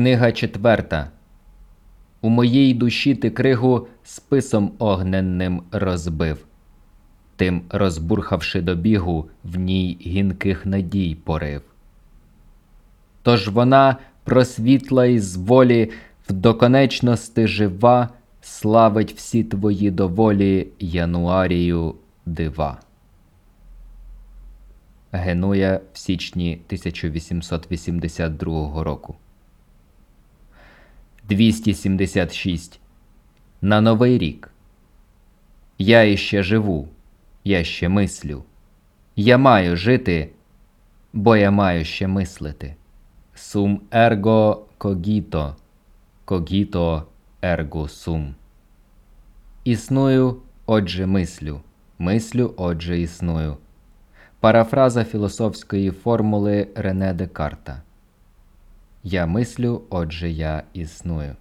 Книга четверта. У моїй душі ти кригу списом огненним розбив, тим розбурхавши до бігу в ній гінких надій порив. Тож вона просвітла із волі в доконечності жива, славить всі твої доволі Януарію дива. Генуя в січні 1882 року. 276. На Новий рік. Я іще живу, я ще мислю. Я маю жити, бо я маю ще мислити. Сум ерго когіто, когіто ерго сум. Існую, отже, мислю, мислю, отже, існую. Парафраза філософської формули Рене Декарта. Я мислю, отже, я існую.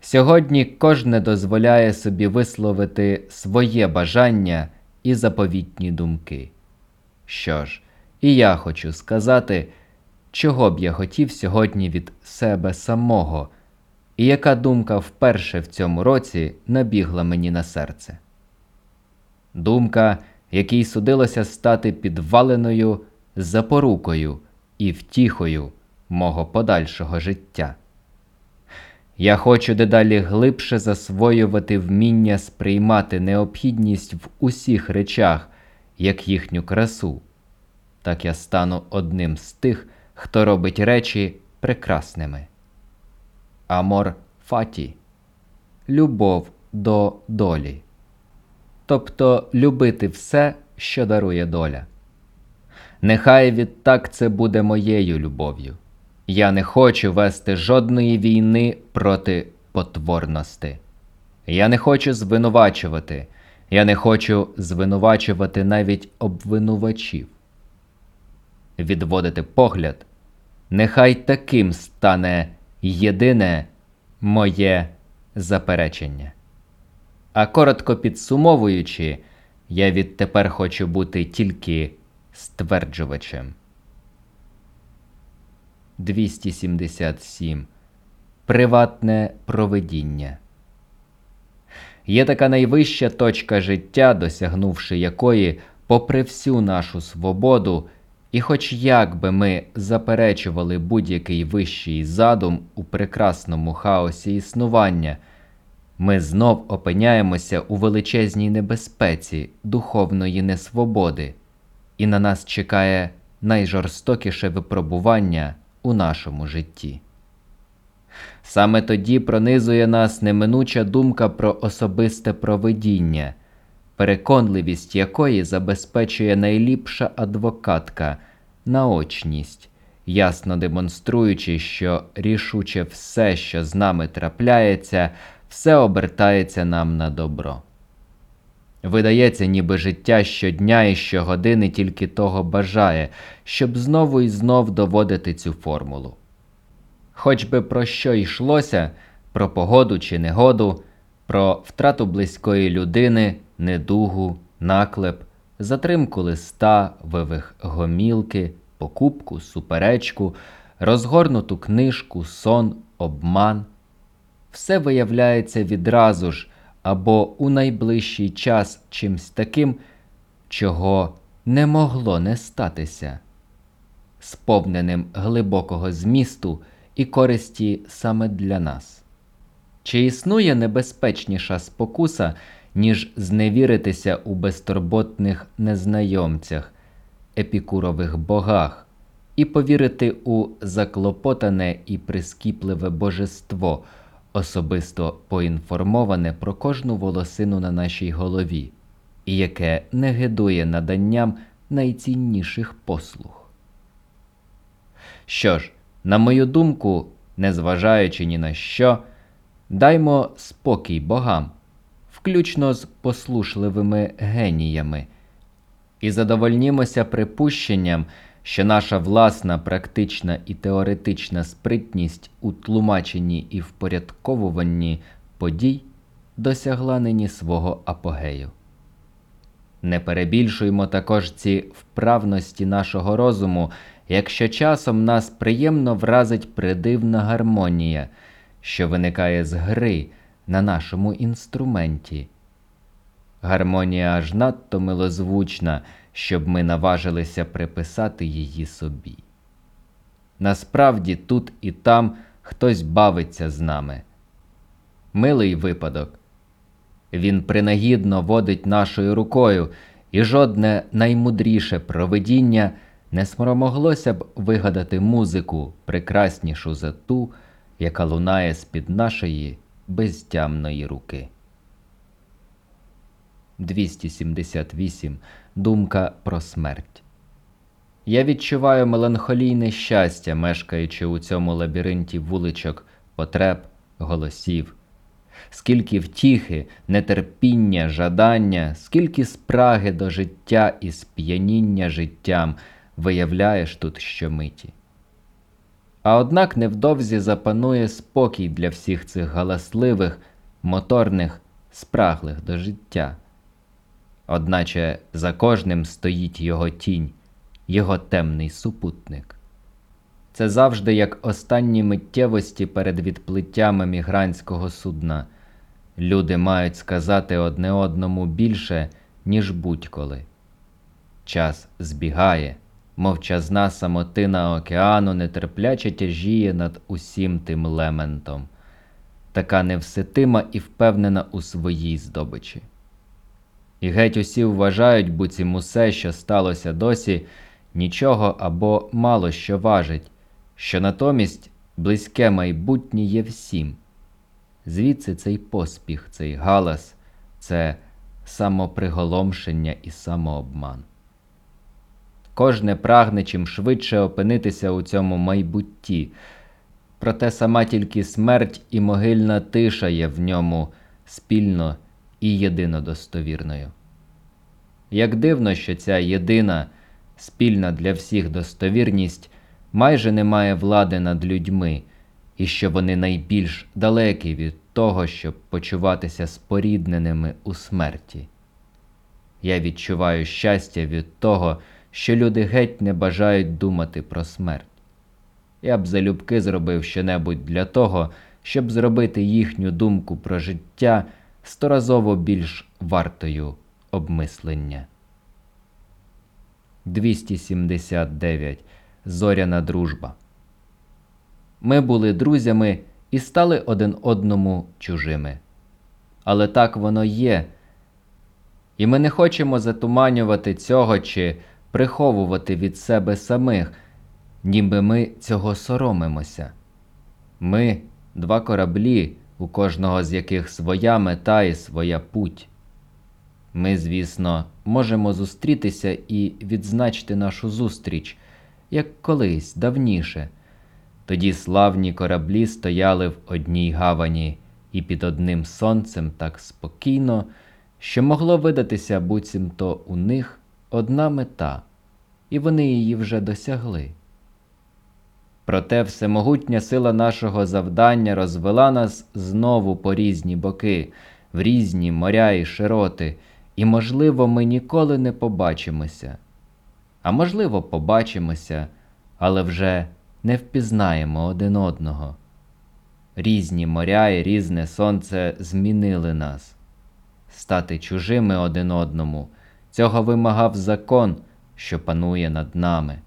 Сьогодні кожне дозволяє собі висловити своє бажання і заповітні думки. Що ж, і я хочу сказати, чого б я хотів сьогодні від себе самого, і яка думка вперше в цьому році набігла мені на серце. Думка, якій судилося стати підваленою запорукою і втіхою мого подальшого життя. Я хочу дедалі глибше засвоювати вміння сприймати необхідність в усіх речах, як їхню красу, так я стану одним з тих, хто робить речі прекрасними. Амор фаті любов до долі, тобто любити все, що дарує доля. Нехай відтак це буде моєю любов'ю. Я не хочу вести жодної війни проти потворності. Я не хочу звинувачувати, я не хочу звинувачувати навіть обвинувачів. Відводити погляд, нехай таким стане єдине моє заперечення. А коротко підсумовуючи, я відтепер хочу бути тільки стверджувачем. 277. Приватне провидіння. Є така найвища точка життя, досягнувши якої, попри всю нашу свободу, і хоч як би ми заперечували будь-який вищий задум у прекрасному хаосі існування, ми знов опиняємося у величезній небезпеці духовної несвободи, і на нас чекає найжорстокіше випробування у нашому житті. Саме тоді пронизує нас неминуча думка про особисте провидіння, переконливість якої забезпечує найліпша адвокатка, наочність, ясно демонструючи, що рішуче все, що з нами трапляється, все обертається нам на добро. Видається, ніби життя щодня і щогодини тільки того бажає, щоб знову і знов доводити цю формулу. Хоч би про що йшлося, про погоду чи негоду, про втрату близької людини, недугу, наклеп, затримку листа, вивих гомілки, покупку, суперечку, розгорнуту книжку, сон, обман, все виявляється відразу ж або у найближчий час чимсь таким, чого не могло не статися, сповненим глибокого змісту і користі саме для нас. Чи існує небезпечніша спокуса, ніж зневіритися у безтурботних незнайомцях, епікурових богах, і повірити у заклопотане і прискіпливе божество? Особисто поінформоване про кожну волосину на нашій голові, і яке не гидує наданням найцінніших послуг. Що ж, на мою думку, незважаючи ні на що, даймо спокій богам, включно з послушливими геніями, і задовольнімося припущенням що наша власна практична і теоретична спритність у тлумаченні і впорядковуванні подій досягла нині свого апогею. Не перебільшуємо також ці вправності нашого розуму, якщо часом нас приємно вразить придивна гармонія, що виникає з гри на нашому інструменті. Гармонія аж надто милозвучна, щоб ми наважилися приписати її собі. Насправді тут і там хтось бавиться з нами. Милий випадок. Він принагідно водить нашою рукою, і жодне наймудріше провидіння не спромоглося б вигадати музику, прекраснішу за ту, яка лунає з-під нашої безтямної руки. 278. Думка про смерть. Я відчуваю меланхолійне щастя, мешкаючи у цьому лабіринті вуличок, потреб, голосів. Скільки втіхи, нетерпіння, жадання, скільки спраги до життя і сп'яніння життям виявляєш тут щомиті. А однак невдовзі запанує спокій для всіх цих галасливих, моторних, спраглих до життя. Одначе за кожним стоїть його тінь, його темний супутник. Це завжди як останні миттєвості перед відплиттям емігрантського судна. Люди мають сказати одне одному більше, ніж будь-коли. Час збігає, мовчазна самотина океану нетерпляче тяжіє над усім тим лементом, така невситима і впевнена у своїй здобичі. І геть усі вважають, буцім усе, що сталося досі, нічого або мало що важить, що натомість близьке майбутнє є всім. Звідси цей поспіх, цей галас, це самоприголомшення і самообман. Кожне прагне чим швидше опинитися у цьому майбутті, проте сама тільки смерть і могильна тиша є в ньому спільно і єдино достовірною. Як дивно, що ця єдина, спільна для всіх достовірність майже не має влади над людьми, і що вони найбільш далекі від того, щоб почуватися спорідненими у смерті. Я відчуваю щастя від того, що люди геть не бажають думати про смерть. Я б залюбки зробив щонебудь для того, щоб зробити їхню думку про життя сторазово більш вартою обмислення. 279. Зоряна дружба. Ми були друзями і стали один одному чужими. Але так воно є. І ми не хочемо затуманювати цього чи приховувати від себе самих, ніби ми цього соромимося. Ми два кораблі, у кожного з яких своя мета і своя путь. Ми, звісно, можемо зустрітися і відзначити нашу зустріч, як колись давніше. Тоді славні кораблі стояли в одній гавані і під одним сонцем так спокійно, що могло видатися буцімто у них одна мета, і вони її вже досягли. Проте всемогутня сила нашого завдання розвела нас знову по різні боки, в різні моря і широти, і, можливо, ми ніколи не побачимося. А можливо, побачимося, але вже не впізнаємо один одного. Різні моря і різне сонце змінили нас. Стати чужими один одному цього вимагав закон, що панує над нами.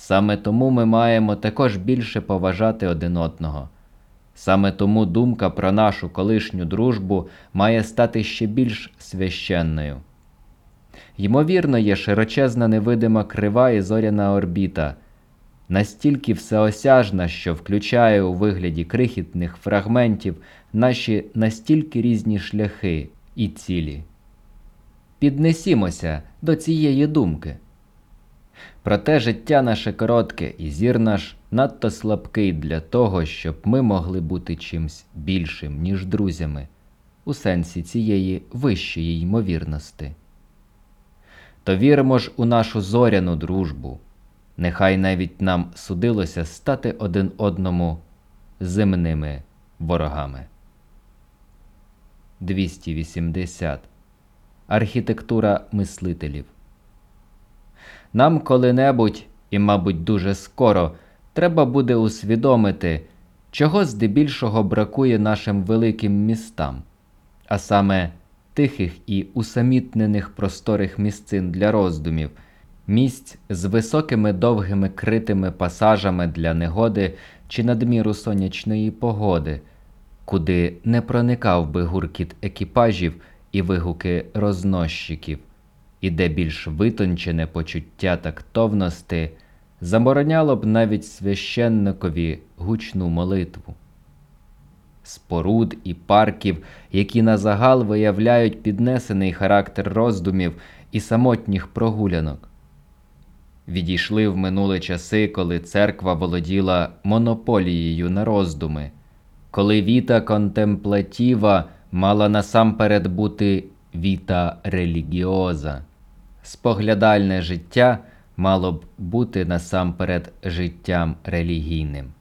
Саме тому ми маємо також більше поважати один одного. Саме тому думка про нашу колишню дружбу має стати ще більш священною. Ймовірно, є широчезна невидима крива і зоряна орбіта, настільки всеосяжна, що включає у вигляді крихітних фрагментів наші настільки різні шляхи і цілі. Піднесімося до цієї думки. Проте життя наше коротке, і зір наш надто слабкий для того, щоб ми могли бути чимсь більшим, ніж друзями, у сенсі цієї вищої ймовірності. То віримо ж у нашу зоряну дружбу, нехай навіть нам судилося стати один одному земними ворогами. 280. Архітектура мислителів нам коли-небудь і, мабуть, дуже скоро треба буде усвідомити, чого здебільшого бракує нашим великим містам, а саме тихих і усамітнених просторих місцин для роздумів, місць з високими довгими критими пасажами для негоди чи надміру сонячної погоди, куди не проникав би гуркіт екіпажів і вигуки рознощиків, і де більш витончене почуття тактовності забороняло б навіть священникові гучну молитву. Споруд і парків, які на загал виявляють піднесений характер роздумів і самотніх прогулянок. Відійшли в минулі часи, коли церква володіла монополією на роздуми, коли віта контемплатіва мала насамперед бути віта релігіоза. Споглядальне життя мало б бути насамперед життям релігійним.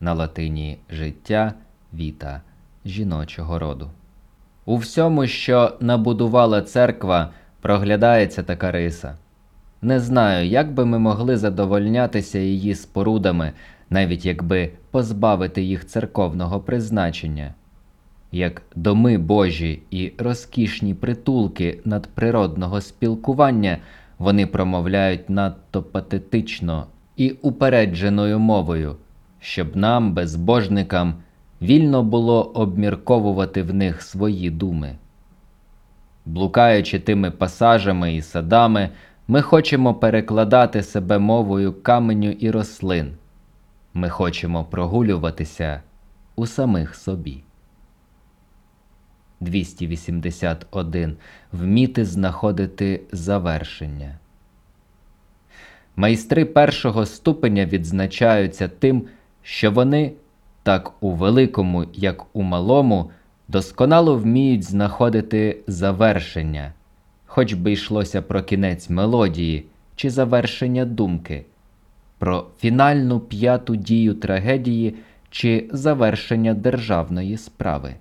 На латині життя віта жіночого роду. У всьому, що набудувала церква, проглядається така риса. Не знаю, як би ми могли задовольнятися її спорудами, навіть якби позбавити їх церковного призначення, як доми Божі і розкішні притулки надприродного спілкування вони промовляють надто патетично і упередженою мовою, щоб нам, безбожникам, вільно було обмірковувати в них свої думи. Блукаючи тими пасажами і садами, ми хочемо перекладати себе мовою каменю і рослин. Ми хочемо прогулюватися у самих собі. 281. Вміти знаходити завершення. Майстри першого ступеня відзначаються тим, що вони, так у великому, як у малому, досконало вміють знаходити завершення, хоч би йшлося про кінець мелодії чи завершення думки, про фінальну п'яту дію трагедії чи завершення державної справи.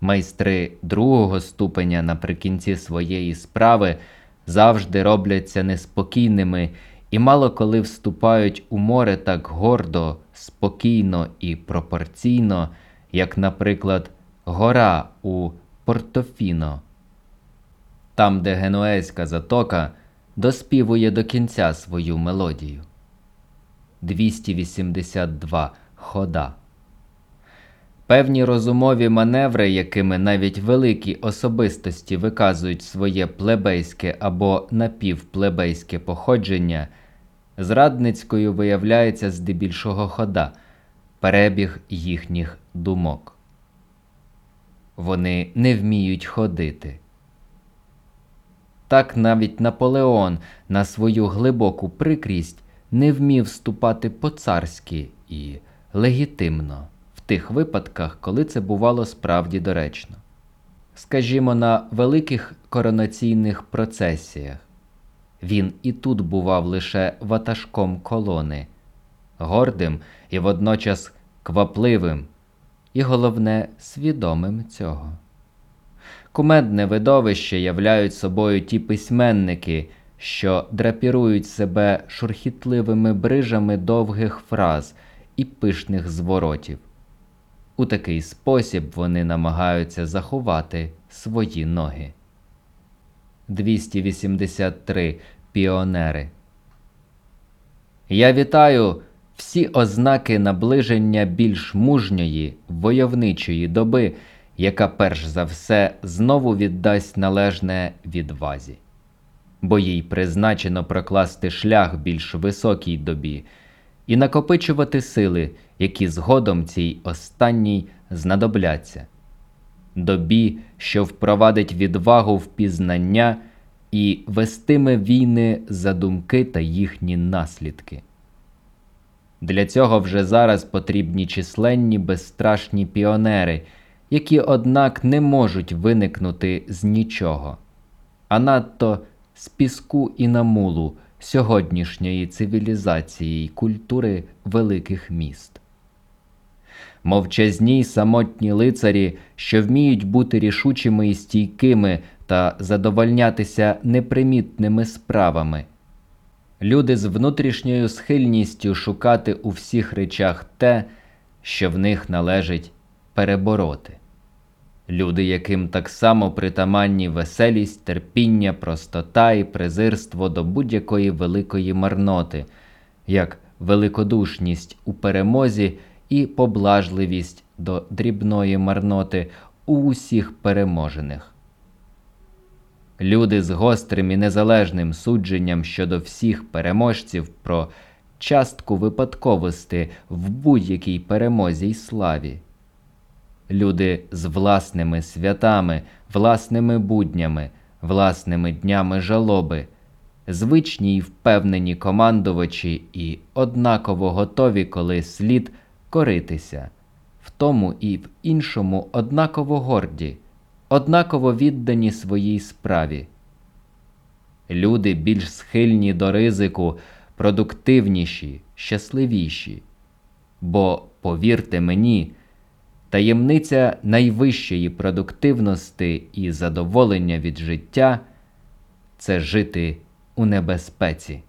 Майстри другого ступеня наприкінці своєї справи завжди робляться неспокійними і мало коли вступають у море так гордо, спокійно і пропорційно, як, наприклад, гора у Портофіно, там, де Генуезька затока доспівує до кінця свою мелодію. 282 хода. Певні розумові маневри, якими навіть великі особистості виказують своє плебейське або напівплебейське походження, зрадницькою виявляється здебільшого хода, перебіг їхніх думок. Вони не вміють ходити. Так навіть Наполеон на свою глибоку прикрість не вмів ступати по царськи і легітимно тих випадках, коли це бувало справді доречно. Скажімо, на великих коронаційних процесіях він і тут бував лише ватажком колони, гордим і водночас квапливим, і, головне, свідомим цього. Кумедне видовище являють собою ті письменники, що драпірують себе шурхітливими брижами довгих фраз і пишних зворотів. У такий спосіб вони намагаються заховати свої ноги. 283 піонери. Я вітаю всі ознаки наближення більш мужньої войовничої доби, яка перш за все знову віддасть належне відвазі, бо їй призначено прокласти шлях більш високій добі і накопичувати сили які згодом цій останній знадобляться, добі, що впровадить відвагу в пізнання і вестиме війни за думки та їхні наслідки. Для цього вже зараз потрібні численні безстрашні піонери, які, однак, не можуть виникнути з нічого, а надто з піску і намулу сьогоднішньої цивілізації й культури великих міст мовчазні й самотні лицарі, що вміють бути рішучими і стійкими та задовольнятися непримітними справами. люди з внутрішньою схильністю шукати у всіх речах те, що в них належить перебороти. Люди, яким так само притаманні веселість, терпіння, простота і презирство до будь-якої великої марноти, як великодушність у перемозі і поблажливість до дрібної марноти у усіх переможених. Люди з гострим і незалежним судженням щодо всіх переможців про частку випадковості в будь-якій перемозі й славі. Люди з власними святами, власними буднями, власними днями жалоби, звичні й впевнені командувачі і однаково готові, коли слід коритися, в тому і в іншому однаково горді, однаково віддані своїй справі. Люди більш схильні до ризику, продуктивніші, щасливіші. Бо, повірте мені, таємниця найвищої продуктивності і задоволення від життя це жити у небезпеці.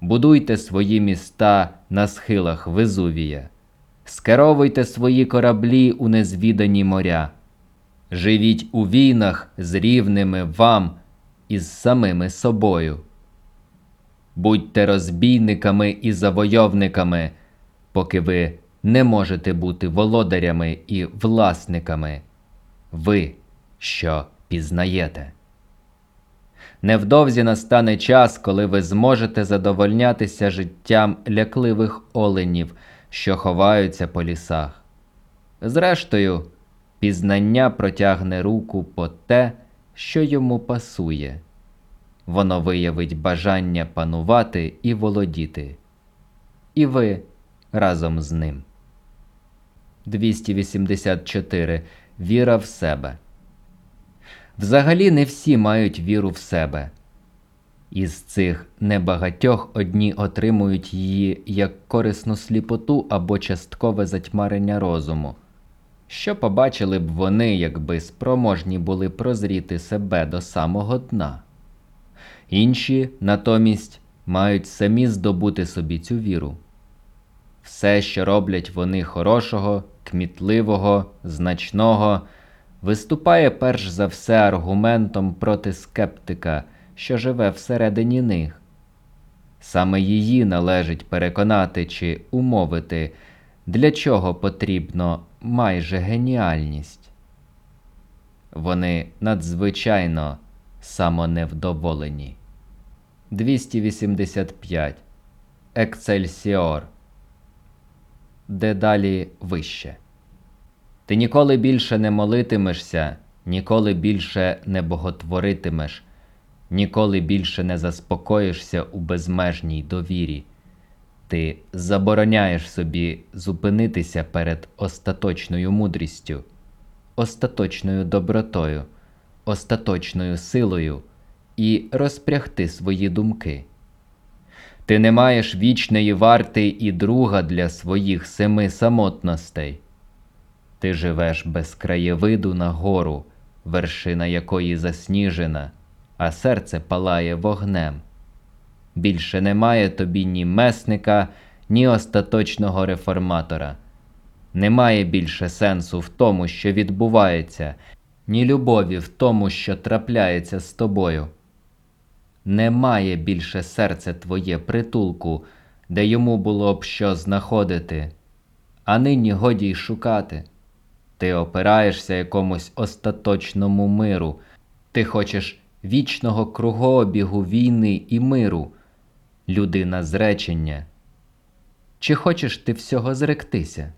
Будуйте свої міста на схилах Везувія, скеровуйте свої кораблі у незвідані моря, живіть у війнах з рівними вам із самими собою. Будьте розбійниками і завойовниками, поки ви не можете бути володарями і власниками, ви що пізнаєте. Невдовзі настане час, коли ви зможете задовольнятися життям лякливих оленів, що ховаються по лісах. Зрештою, пізнання протягне руку по те, що йому пасує. Воно виявить бажання панувати і володіти. І ви разом з ним. 284. Віра в себе. Взагалі не всі мають віру в себе. Із цих небагатьох одні отримують її як корисну сліпоту або часткове затьмарення розуму. Що побачили б вони, якби спроможні були прозріти себе до самого дна? Інші, натомість, мають самі здобути собі цю віру. Все, що роблять вони хорошого, кмітливого, значного, виступає перш за все аргументом проти скептика, що живе всередині них. Саме її належить переконати чи умовити, для чого потрібно майже геніальність. Вони надзвичайно самоневдоволені. 285. Excelsior. Дедалі вище. Ти ніколи більше не молитимешся, ніколи більше не боготворитимеш, ніколи більше не заспокоїшся у безмежній довірі. Ти забороняєш собі зупинитися перед остаточною мудрістю, остаточною добротою, остаточною силою і розпрягти свої думки. Ти не маєш вічної варти і друга для своїх семи самотностей. Ти живеш без краєвиду на гору, вершина якої засніжена, а серце палає вогнем. Більше немає тобі ні месника, ні остаточного реформатора. Немає більше сенсу в тому, що відбувається, ні любові в тому, що трапляється з тобою. Немає більше серце твоє притулку, де йому було б що знаходити, а нині годі й шукати. Ти опираєшся якомусь остаточному миру, ти хочеш вічного кругообігу війни і миру, людина зречення. Чи хочеш ти всього зректися?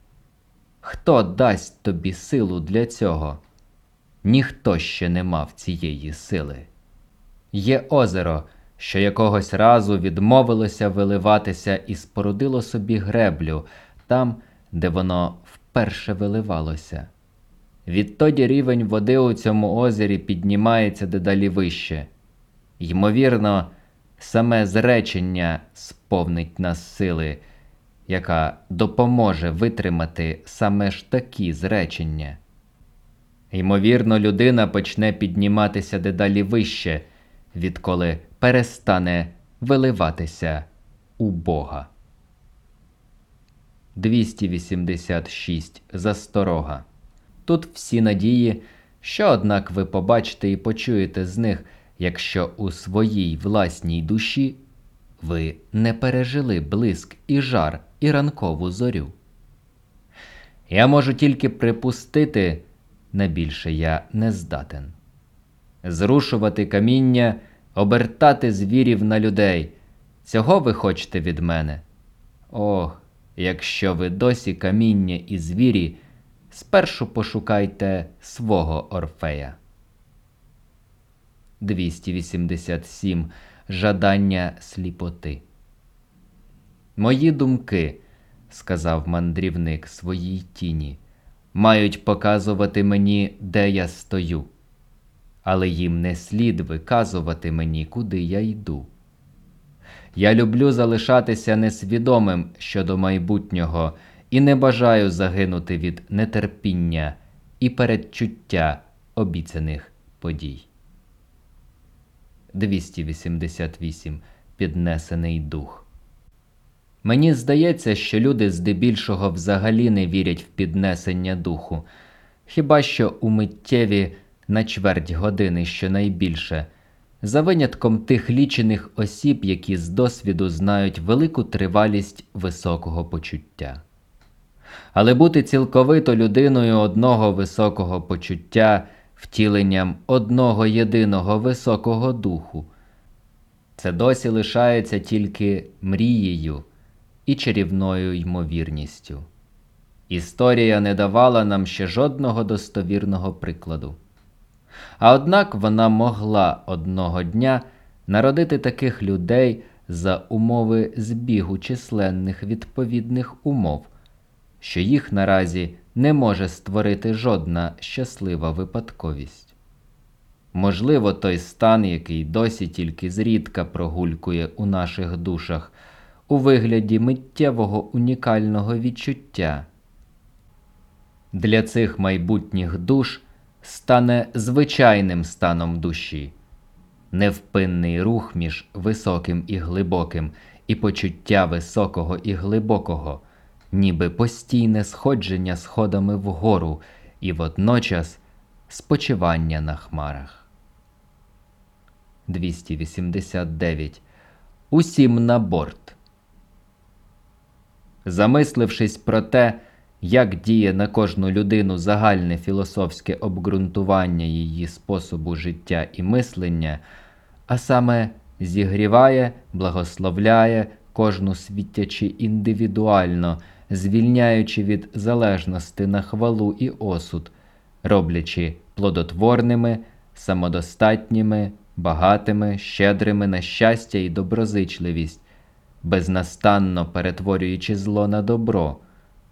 Хто дасть тобі силу для цього? Ніхто ще не мав цієї сили. Є озеро, що якогось разу відмовилося виливатися і спорудило собі греблю там, де воно вперше виливалося. Відтоді рівень води у цьому озері піднімається дедалі вище. Ймовірно, саме зречення сповнить нас сили, яка допоможе витримати саме ж такі зречення. Ймовірно, людина почне підніматися дедалі вище, відколи перестане виливатися у Бога. 286 Засторога. Тут всі надії, що однак ви побачите і почуєте з них, якщо у своїй власній душі ви не пережили блиск і жар і ранкову зорю. Я можу тільки припустити, на більше я не здатен. Зрушувати каміння, обертати звірів на людей. Цього ви хочете від мене? Ох, якщо ви досі каміння і звірі, спершу пошукайте свого Орфея. 287. Жадання сліпоти. Мої думки, сказав мандрівник своїй тіні, мають показувати мені, де я стою, але їм не слід виказувати мені, куди я йду. Я люблю залишатися несвідомим щодо майбутнього і не бажаю загинути від нетерпіння і передчуття обіцяних подій. 288. Піднесений дух. Мені здається, що люди здебільшого взагалі не вірять в піднесення духу, хіба що у миттєві на чверть години щонайбільше, за винятком тих лічених осіб, які з досвіду знають велику тривалість високого почуття. Але бути цілковито людиною одного високого почуття, втіленням одного єдиного високого духу, це досі лишається тільки мрією і чарівною ймовірністю. Історія не давала нам ще жодного достовірного прикладу. А однак вона могла одного дня народити таких людей за умови збігу численних відповідних умов, що їх наразі не може створити жодна щаслива випадковість. Можливо, той стан, який досі тільки зрідка прогулькує у наших душах, у вигляді миттєвого унікального відчуття. Для цих майбутніх душ стане звичайним станом душі, невпинний рух між високим і глибоким, і почуття високого і глибокого, ніби постійне сходження сходами вгору і водночас спочивання на хмарах. 289. Усім на борт. Замислившись про те, як діє на кожну людину загальне філософське обґрунтування її способу життя і мислення, а саме зігріває, благословляє кожну світячи індивідуально, звільняючи від залежності на хвалу і осуд, роблячи плодотворними, самодостатніми, багатими, щедрими на щастя і доброзичливість, безнастанно перетворюючи зло на добро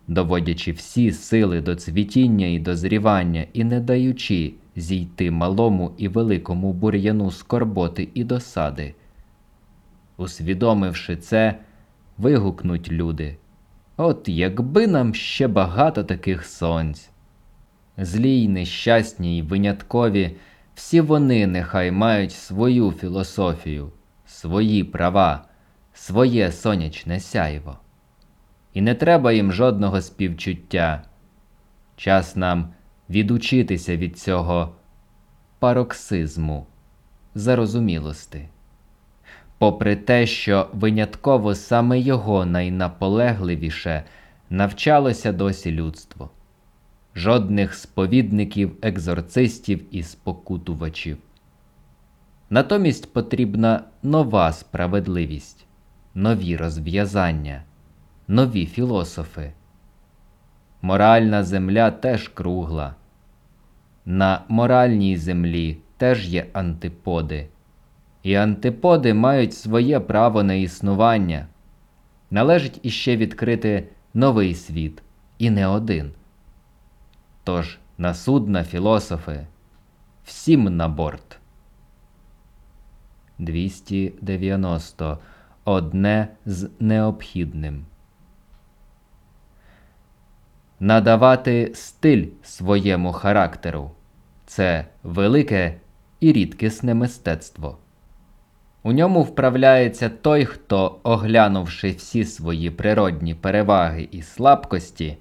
доводячи всі сили до цвітіння і дозрівання і не даючи зійти малому і великому бур'яну скорботи і досади. Усвідомивши це, вигукнуть люди От якби нам ще багато таких сонць. Злі й нещасні й виняткові, всі вони нехай мають свою філософію, свої права, своє сонячне сяйво і не треба їм жодного співчуття. Час нам відучитися від цього пароксизму, зарозумілости. Попри те, що винятково саме його найнаполегливіше навчалося досі людство, жодних сповідників, екзорцистів і спокутувачів. Натомість потрібна нова справедливість, нові розв'язання нові філософи. Моральна земля теж кругла. На моральній землі теж є антиподи, і антиподи мають своє право на існування. Належить іще відкрити новий світ, і не один. Тож на судна філософи всім на борт. 290. Одне з необхідним надавати стиль своєму характеру це велике і рідкісне мистецтво. У ньому вправляється той, хто, оглянувши всі свої природні переваги і слабкості,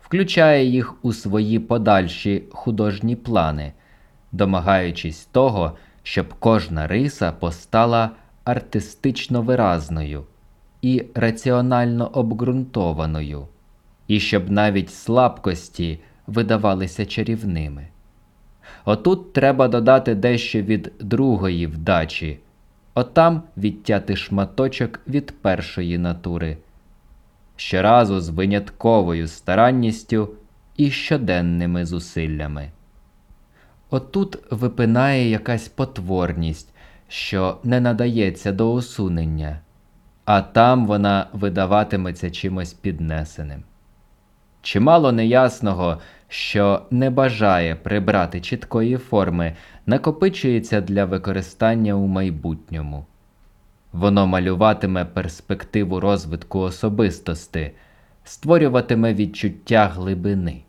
включає їх у свої подальші художні плани, домагаючись того, щоб кожна риса постала артистично виразною і раціонально обґрунтованою, і щоб навіть слабкості видавалися чарівними. Отут треба додати дещо від другої вдачі, отам відтяти шматочок від першої натури, щоразу з винятковою старанністю і щоденними зусиллями. Отут випинає якась потворність, що не надається до усунення, а там вона видаватиметься чимось піднесеним. Чимало неясного, що не бажає прибрати чіткої форми, накопичується для використання у майбутньому. Воно малюватиме перспективу розвитку особистості, створюватиме відчуття глибини.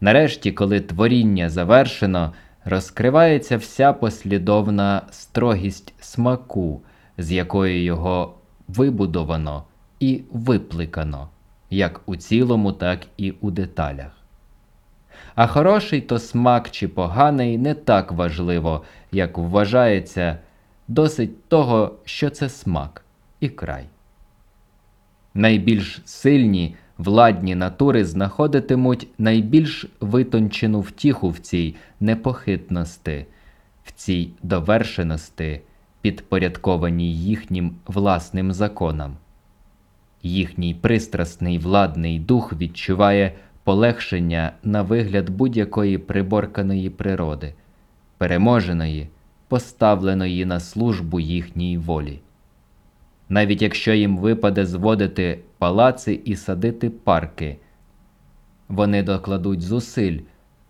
Нарешті, коли творіння завершено, розкривається вся послідовна строгість смаку, з якою його вибудовано і випликано, як у цілому, так і у деталях. А хороший то смак чи поганий не так важливо, як вважається, досить того, що це смак і край. Найбільш сильні владні натури знаходитимуть найбільш витончену втіху в цій непохитності, в цій довершеності, підпорядкованій їхнім власним законам. Їхній пристрасний владний дух відчуває полегшення на вигляд будь-якої приборканої природи, переможеної, поставленої на службу їхній волі. Навіть якщо їм випаде зводити палаци і садити парки, вони докладуть зусиль,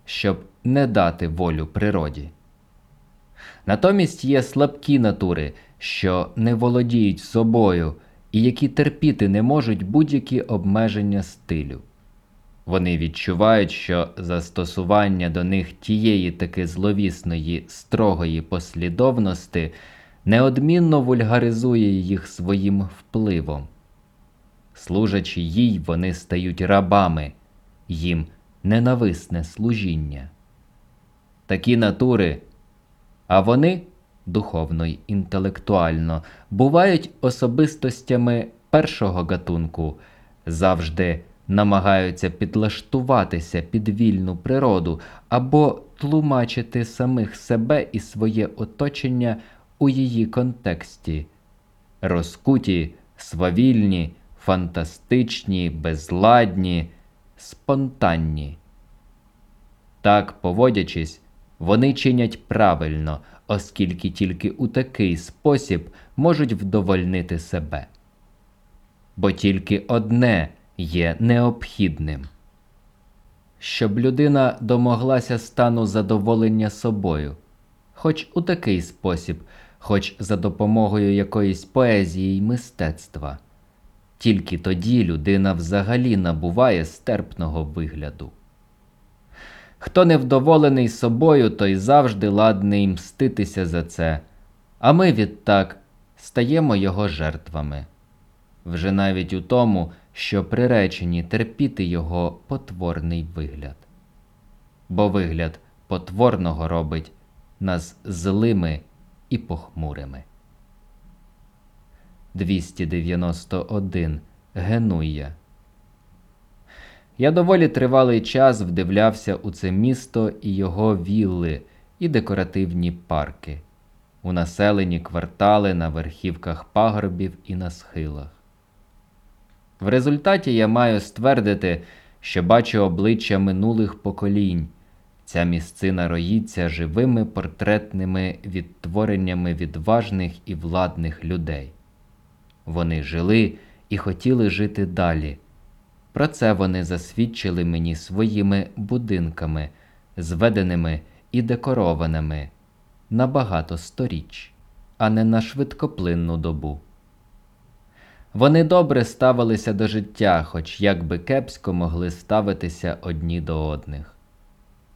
щоб не дати волю природі. Натомість є слабкі натури, що не володіють собою і які терпіти не можуть будь-які обмеження стилю. Вони відчувають, що застосування до них тієї таки зловісної, строгої послідовності неодмінно вульгаризує їх своїм впливом. Служачи їй, вони стають рабами, їм ненависне служіння. Такі натури, а вони духовно й інтелектуально бувають особистостями першого гатунку, завжди намагаються підлаштуватися під вільну природу або тлумачити самих себе і своє оточення у її контексті, розкуті, свавільні, фантастичні, безладні, спонтанні. Так, поводячись, вони чинять правильно, оскільки тільки у такий спосіб можуть вдовольнити себе. Бо тільки одне є необхідним. Щоб людина домоглася стану задоволення собою, хоч у такий спосіб, хоч за допомогою якоїсь поезії й мистецтва, тільки тоді людина взагалі набуває стерпного вигляду. Хто невдоволений собою, той завжди ладний мститися за це, а ми відтак стаємо його жертвами. Вже навіть у тому, що приречені терпіти його потворний вигляд. Бо вигляд потворного робить нас злими і похмурими. 291. Генуя. Я доволі тривалий час вдивлявся у це місто і його вілли і декоративні парки, у населені квартали на верхівках пагорбів і на схилах. В результаті я маю ствердити, що бачу обличчя минулих поколінь. Ця місцина роїться живими портретними відтвореннями відважних і владних людей. Вони жили і хотіли жити далі. Про це вони засвідчили мені своїми будинками, зведеними і декорованими на багато сторіч, а не на швидкоплинну добу. Вони добре ставилися до життя, хоч як би кепсько могли ставитися одні до одних.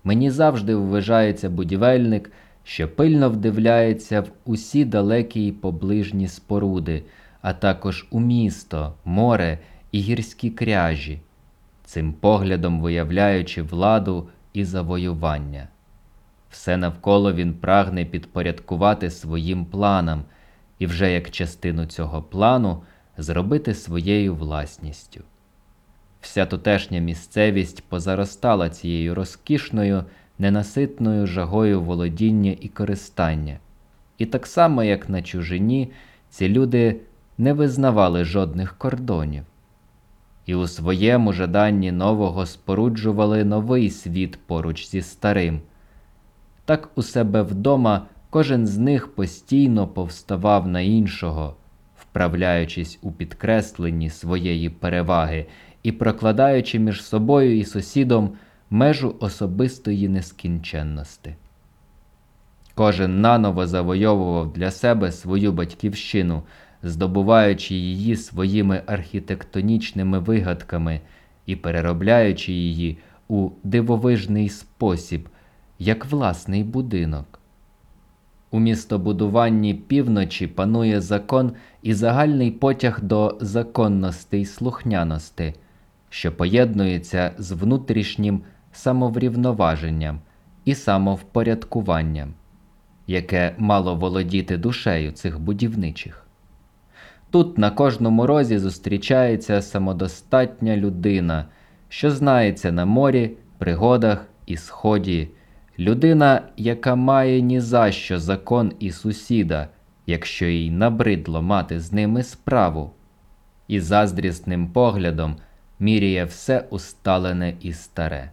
Мені завжди вважається будівельник, що пильно вдивляється в усі далекі й поближні споруди, а також у місто, море і гірські кряжі, цим поглядом виявляючи владу і завоювання. Все навколо він прагне підпорядкувати своїм планам і вже як частину цього плану зробити своєю власністю. Вся тутешня місцевість позаростала цією розкішною, ненаситною жагою володіння і користання. І так само, як на чужині, ці люди не визнавали жодних кордонів. І у своєму жаданні нового споруджували новий світ поруч зі старим. Так у себе вдома кожен з них постійно повставав на іншого, вправляючись у підкресленні своєї переваги і прокладаючи між собою і сусідом межу особистої нескінченності. Кожен наново завойовував для себе свою батьківщину, здобуваючи її своїми архітектонічними вигадками і переробляючи її у дивовижний спосіб, як власний будинок. У містобудуванні півночі панує закон і загальний потяг до законності й слухняності, що поєднується з внутрішнім самоврівноваженням і самовпорядкуванням, яке мало володіти душею цих будівничих. Тут на кожному розі зустрічається самодостатня людина, що знається на морі, пригодах і сході, людина, яка має ні за що закон і сусіда, якщо їй набридло мати з ними справу, і заздрісним поглядом міряє все усталене і старе.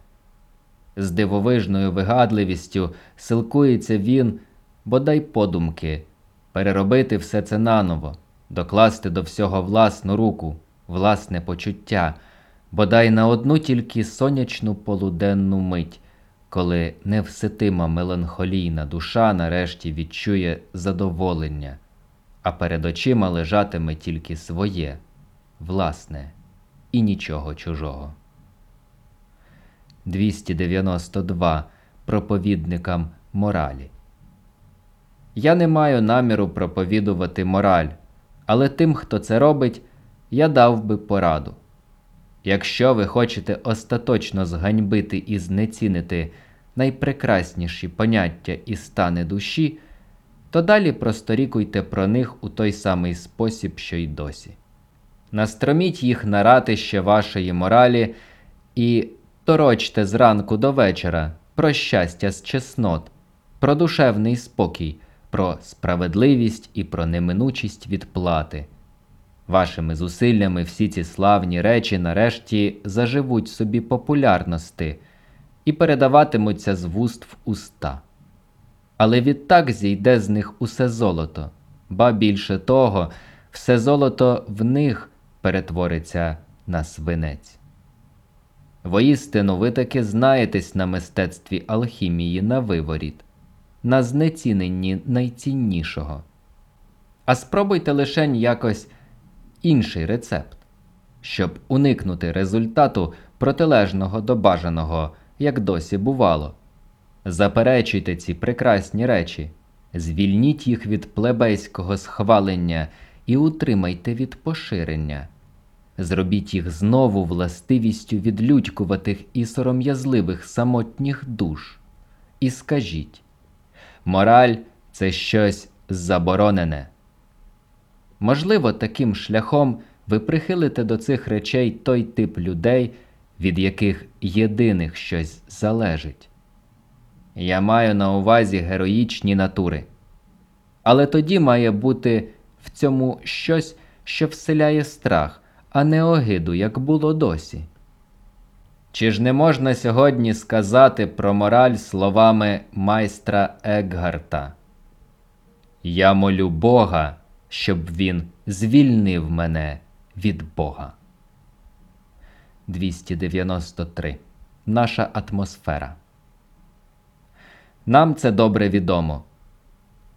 З дивовижною вигадливістю силкується він, бодай подумки, переробити все це наново, докласти до всього власну руку, власне почуття, бодай на одну тільки сонячну полуденну мить, коли невситима меланхолійна душа нарешті відчує задоволення, а перед очима лежатиме тільки своє, власне і нічого чужого. 292 проповідникам моралі. Я не маю наміру проповідувати мораль, але тим, хто це робить, я дав би пораду. Якщо ви хочете остаточно зганьбити і знецінити найпрекрасніші поняття і стани душі, то далі просторікуйте про них у той самий спосіб, що й досі. Настроміть їх на ратище вашої моралі і торочте зранку до вечора про щастя з чеснот, про душевний спокій, про справедливість і про неминучість відплати. Вашими зусиллями всі ці славні речі нарешті заживуть собі популярності і передаватимуться з вуст в уста. Але відтак зійде з них усе золото, ба більше того, все золото в них перетвориться на свинець. Воістину ви таки знаєтесь на мистецтві алхімії на виворіт, на знеціненні найціннішого. А спробуйте лишень якось інший рецепт, щоб уникнути результату протилежного до бажаного, як досі бувало. Заперечуйте ці прекрасні речі, звільніть їх від плебейського схвалення і утримайте від поширення. Зробіть їх знову властивістю відлюдькуватих і сором'язливих самотніх душ. І скажіть мораль це щось заборонене. Можливо, таким шляхом ви прихилите до цих речей той тип людей, від яких єдиних щось залежить. Я маю на увазі героїчні натури. Але тоді має бути в цьому щось, що вселяє страх, а не огиду, як було досі. Чи ж не можна сьогодні сказати про мораль словами майстра Еггарта? Я молю Бога, щоб він звільнив мене від Бога. 293. Наша атмосфера. Нам це добре відомо.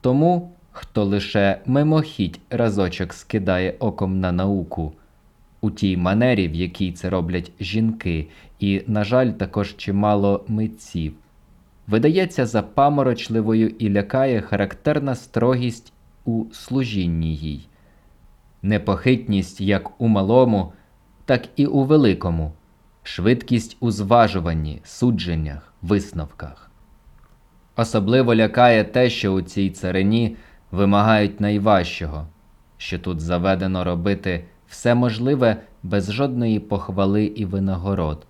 Тому, хто лише мимохідь разочок скидає оком на науку, у тій манері, в якій це роблять жінки, і, на жаль, також чимало митців, видається запаморочливою і лякає характерна строгість у служінні їй, непохитність як у малому, так і у великому, швидкість у зважуванні, судженнях, висновках. Особливо лякає те, що у цій царині вимагають найважчого, що тут заведено робити все можливе без жодної похвали і винагород,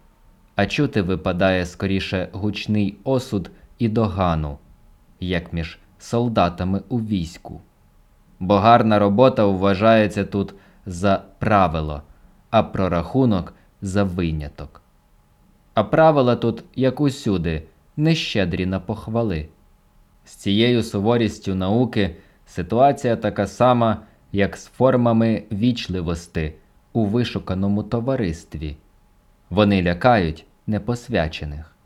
а чути випадає скоріше гучний осуд і догану, як між солдатами у війську. Бо гарна робота вважається тут за правило, а прорахунок за виняток. А правила тут, як усюди, нещедрі на похвали. З цією суворістю науки ситуація така сама, як з формами вічливости у вишуканому товаристві. Вони лякають непосвячених.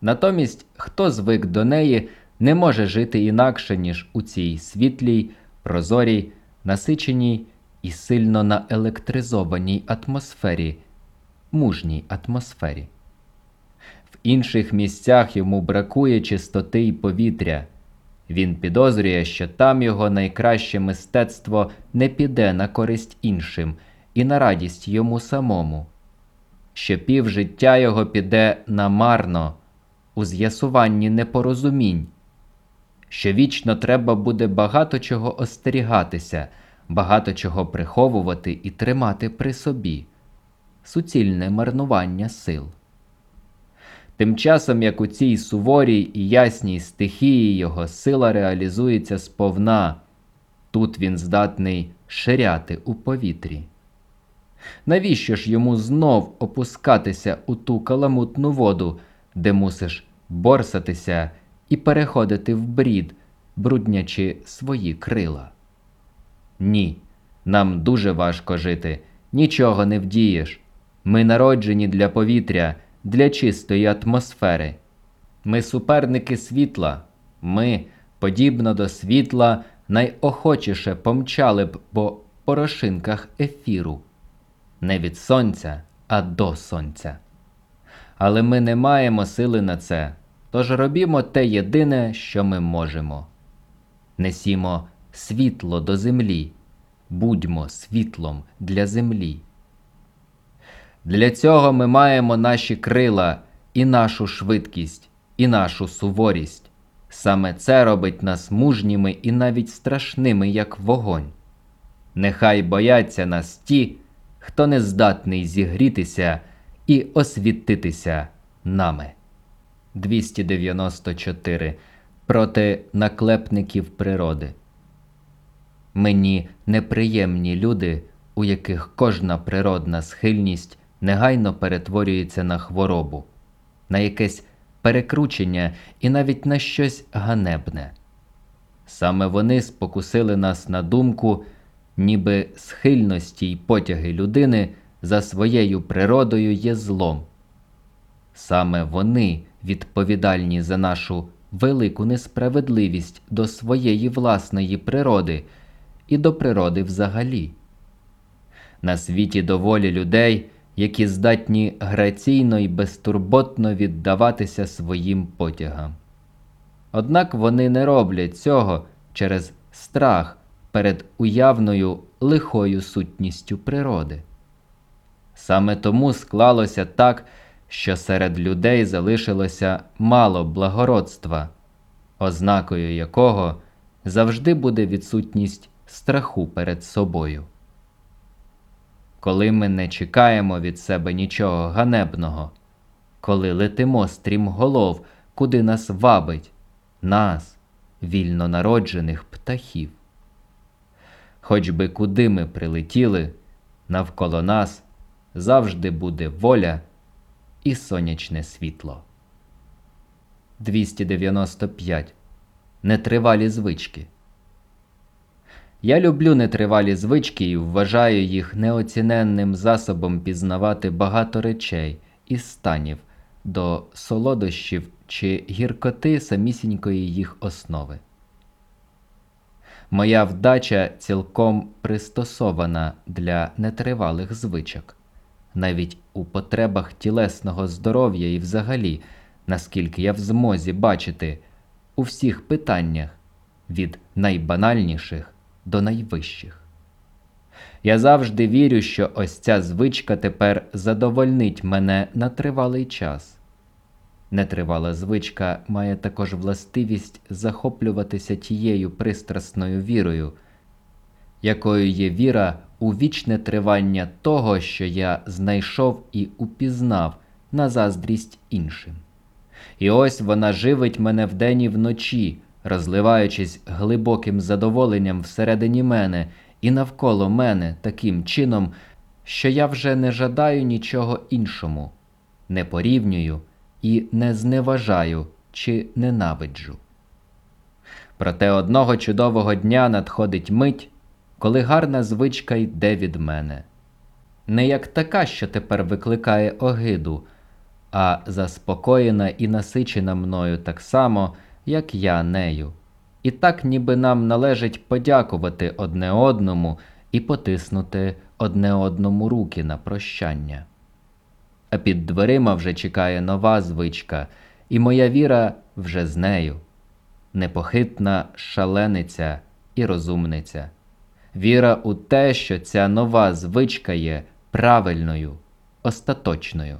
Натомість, хто звик до неї, не може жити інакше, ніж у цій світлій, прозорій, насиченій і сильно наелектризованій атмосфері, мужній атмосфері. В інших місцях йому бракує чистоти й повітря. Він підозрює, що там його найкраще мистецтво не піде на користь іншим і на радість йому самому, що пів життя його піде намарно у з'ясуванні непорозумінь, що вічно треба буде багато чого остерігатися, багато чого приховувати і тримати при собі, суцільне марнування сил. Тим часом, як у цій суворій і ясній стихії його сила реалізується сповна, тут він здатний ширяти у повітрі. Навіщо ж йому знов опускатися у ту каламутну воду, де мусиш борсатися і переходити в брід, бруднячи свої крила? Ні, нам дуже важко жити, нічого не вдієш. Ми народжені для повітря, для чистої атмосфери. Ми суперники світла, ми, подібно до світла, найохочіше помчали б по порошинках ефіру, не від сонця, а до сонця. Але ми не маємо сили на це, тож робімо те єдине, що ми можемо. Несімо світло до землі, будьмо світлом для землі. Для цього ми маємо наші крила і нашу швидкість, і нашу суворість. Саме це робить нас мужніми і навіть страшними, як вогонь. Нехай бояться нас ті, хто не здатний зігрітися і освітитися нами. 294 проти наклепників природи. Мені неприємні люди, у яких кожна природна схильність негайно перетворюється на хворобу, на якесь перекручення і навіть на щось ганебне. Саме вони спокусили нас на думку, ніби схильності й потяги людини за своєю природою є злом. Саме вони відповідальні за нашу велику несправедливість до своєї власної природи і до природи взагалі. На світі доволі людей, які здатні граційно і безтурботно віддаватися своїм потягам. Однак вони не роблять цього через страх перед уявною лихою сутністю природи. Саме тому склалося так, що серед людей залишилося мало благородства, ознакою якого завжди буде відсутність страху перед собою. Коли ми не чекаємо від себе нічого ганебного, коли летимо стрімголов, куди нас вабить, нас, вільно народжених птахів. Хоч би куди ми прилетіли, навколо нас завжди буде воля і сонячне світло. 295. Нетривалі звички. Я люблю нетривалі звички і вважаю їх неоціненним засобом пізнавати багато речей і станів до солодощів чи гіркоти самісінької їх основи. Моя вдача цілком пристосована для нетривалих звичок, навіть у потребах тілесного здоров'я і взагалі наскільки я в змозі бачити, у всіх питаннях від найбанальніших до найвищих. Я завжди вірю, що ось ця звичка тепер задовольнить мене на тривалий час. Нетривала звичка має також властивість захоплюватися тією пристрасною вірою, якою є віра у вічне тривання того, що я знайшов і упізнав на заздрість іншим. І ось вона живить мене вдень і вночі, розливаючись глибоким задоволенням всередині мене і навколо мене таким чином, що я вже не жадаю нічого іншому, не порівнюю і не зневажаю чи ненавиджу. Проте одного чудового дня надходить мить, коли гарна звичка йде від мене. Не як така, що тепер викликає огиду, а заспокоєна і насичена мною так само, як я нею. І так, ніби нам належить подякувати одне одному і потиснути одне одному руки на прощання. А під дверима вже чекає нова звичка, і моя віра вже з нею, непохитна шалениця і розумниця, віра у те, що ця нова звичка є правильною, остаточною.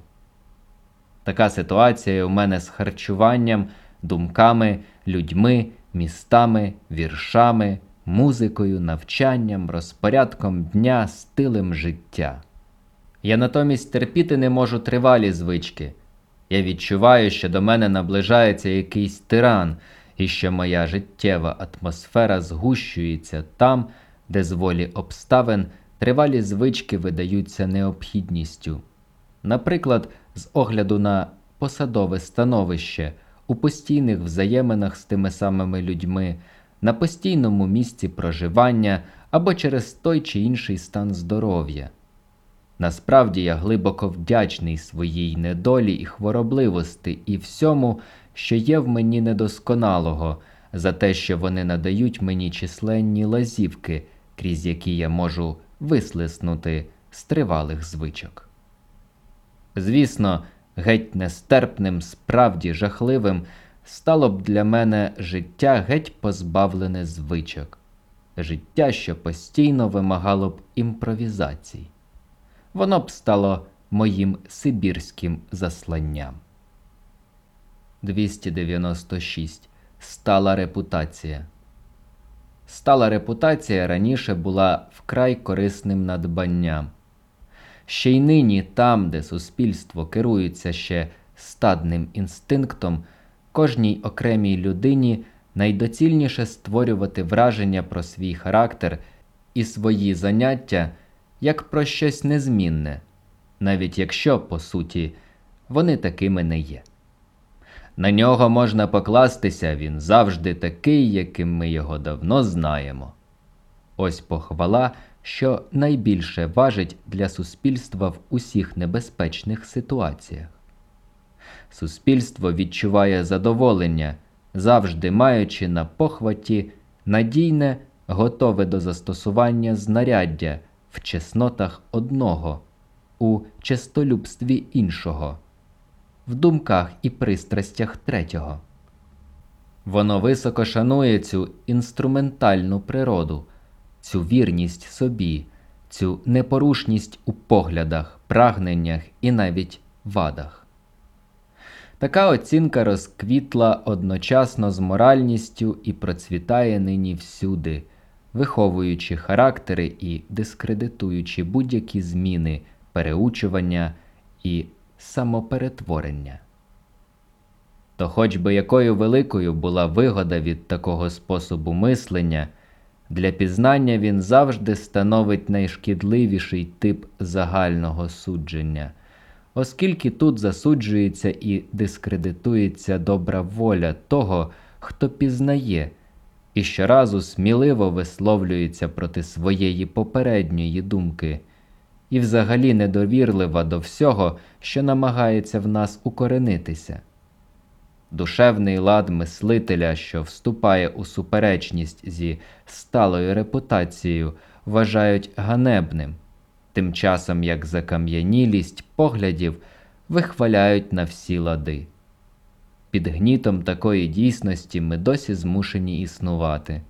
Така ситуація у мене з харчуванням, думками, людьми, містами, віршами, музикою, навчанням, розпорядком дня, стилем життя. Я натомість терпіти не можу тривалі звички. Я відчуваю, що до мене наближається якийсь тиран, і що моя життєва атмосфера згущується там, де з волі обставин тривалі звички видаються необхідністю. Наприклад, з огляду на посадове становище у постійних взаєминах з тими самими людьми, на постійному місці проживання або через той чи інший стан здоров'я. Насправді я глибоко вдячний своїй недолі і хворобливості і всьому, що є в мені недосконалого, за те, що вони надають мені численні лазівки, крізь які я можу вислиснути з тривалих звичок. Звісно, геть нестерпним, справді жахливим стало б для мене життя геть позбавлене звичок, життя, що постійно вимагало б імпровізацій. Воно б стало моїм сибірським засланням. 296. Стала репутація. Стала репутація раніше була вкрай корисним надбанням. Ще й нині, там, де суспільство керується ще стадним інстинктом, кожній окремій людині найдоцільніше створювати враження про свій характер і свої заняття як про щось незмінне, навіть якщо, по суті, вони такими не є. На нього можна покластися, він завжди такий, яким ми його давно знаємо. Ось похвала, що найбільше важить для суспільства в усіх небезпечних ситуаціях. Суспільство відчуває задоволення, завжди маючи на похваті надійне, готове до застосування знаряддя в чеснотах одного, у честолюбстві іншого, в думках і пристрастях третього. Воно високо шанує цю інструментальну природу, цю вірність собі, цю непорушність у поглядах, прагненнях і навіть вадах. Така оцінка розквітла одночасно з моральністю і процвітає нині всюди, виховуючи характери і дискредитуючи будь-які зміни, переучування і самоперетворення. То хоч би якою великою була вигода від такого способу мислення, для пізнання він завжди становить найшкідливіший тип загального судження, оскільки тут засуджується і дискредитується добра воля того, хто пізнає, і щоразу сміливо висловлюється проти своєї попередньої думки, і взагалі недовірлива до всього, що намагається в нас укоренитися. Душевний лад мислителя, що вступає у суперечність зі сталою репутацією, вважають ганебним, тим часом як закам'янілість поглядів вихваляють на всі лади. під гнітом такої дійсності ми досі змушені існувати.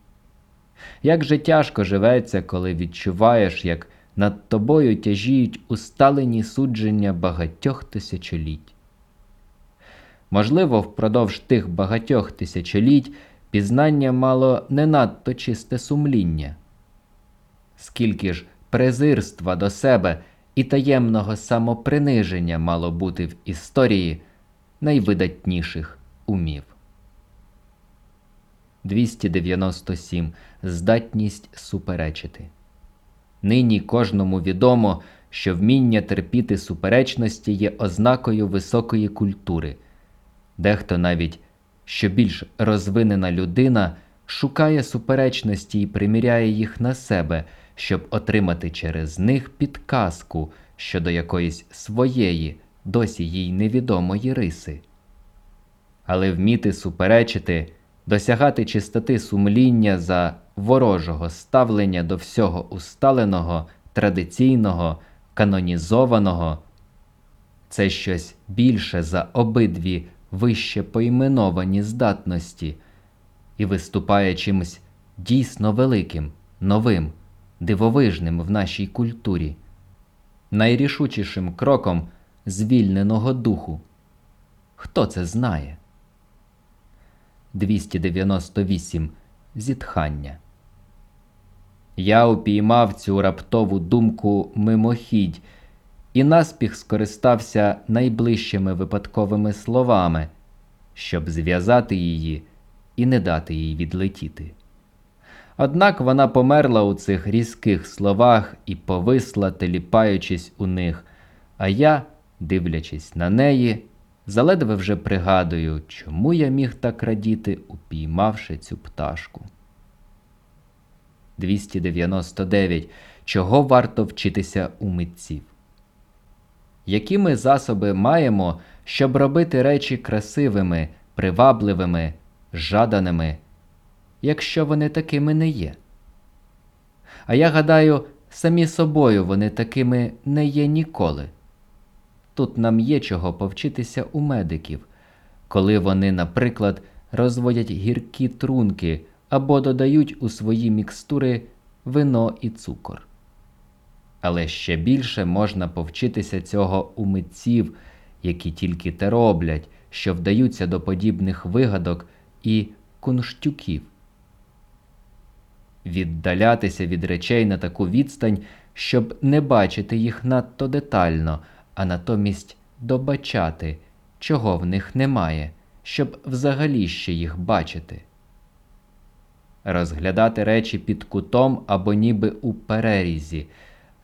Як же тяжко живеться, коли відчуваєш, як над тобою тяжіють усталені судження багатьох тисячоліть. Можливо, впродовж тих багатьох тисячоліть пізнання мало не надто чисте сумління. Скільки ж презирства до себе і таємного самоприниження мало бути в історії найвидатніших умів. 297. Здатність суперечити. Нині кожному відомо, що вміння терпіти суперечності є ознакою високої культури. Дехто навіть, що більш розвинена людина, шукає суперечності і приміряє їх на себе, щоб отримати через них підказку щодо якоїсь своєї, досі їй невідомої риси. Але вміти суперечити, досягати чистоти сумління за ворожого ставлення до всього усталеного, традиційного, канонізованого це щось більше за обидві вище поіменовані здатності і виступає чимось дійсно великим, новим, дивовижним в нашій культурі, найрішучішим кроком звільненого духу. Хто це знає? 298. Зітхання. Я упіймав цю раптову думку мимохідь і наспіх скористався найближчими випадковими словами, щоб зв'язати її і не дати їй відлетіти. Однак вона померла у цих різких словах і повисла, теліпаючись у них, а я, дивлячись на неї, заледве вже пригадую, чому я міг так радіти, упіймавши цю пташку. 299. Чого варто вчитися у митців? Які ми засоби маємо, щоб робити речі красивими, привабливими, жаданими, якщо вони такими не є? А я гадаю, самі собою вони такими не є ніколи. Тут нам є чого повчитися у медиків, коли вони, наприклад, розводять гіркі трунки або додають у свої мікстури вино і цукор. Але ще більше можна повчитися цього у митців, які тільки те роблять, що вдаються до подібних вигадок і кунштюків. Віддалятися від речей на таку відстань, щоб не бачити їх надто детально, а натомість добачати, чого в них немає, щоб взагалі ще їх бачити. Розглядати речі під кутом або ніби у перерізі,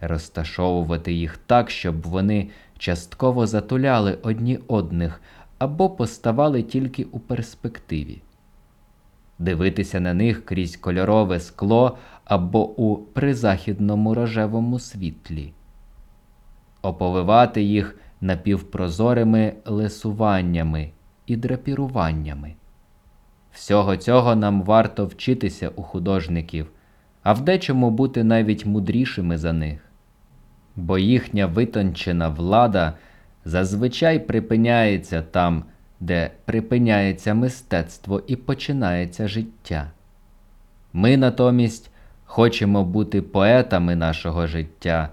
розташовувати їх так, щоб вони частково затуляли одні одних або поставали тільки у перспективі, дивитися на них крізь кольорове скло або у призахідному рожевому світлі, оповивати їх напівпрозорими лисуваннями і драпіруваннями. Всього цього нам варто вчитися у художників, а в дечому бути навіть мудрішими за них, бо їхня витончена влада зазвичай припиняється там, де припиняється мистецтво і починається життя. Ми натомість хочемо бути поетами нашого життя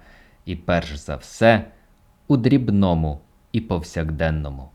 і, перш за все, у дрібному і повсякденному.